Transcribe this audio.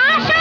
से